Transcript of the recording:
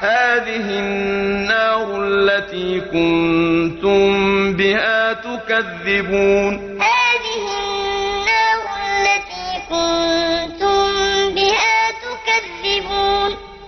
هذه النار التي كنتم بها تكذبون. هذه النار التي كنتم بها تكذبون.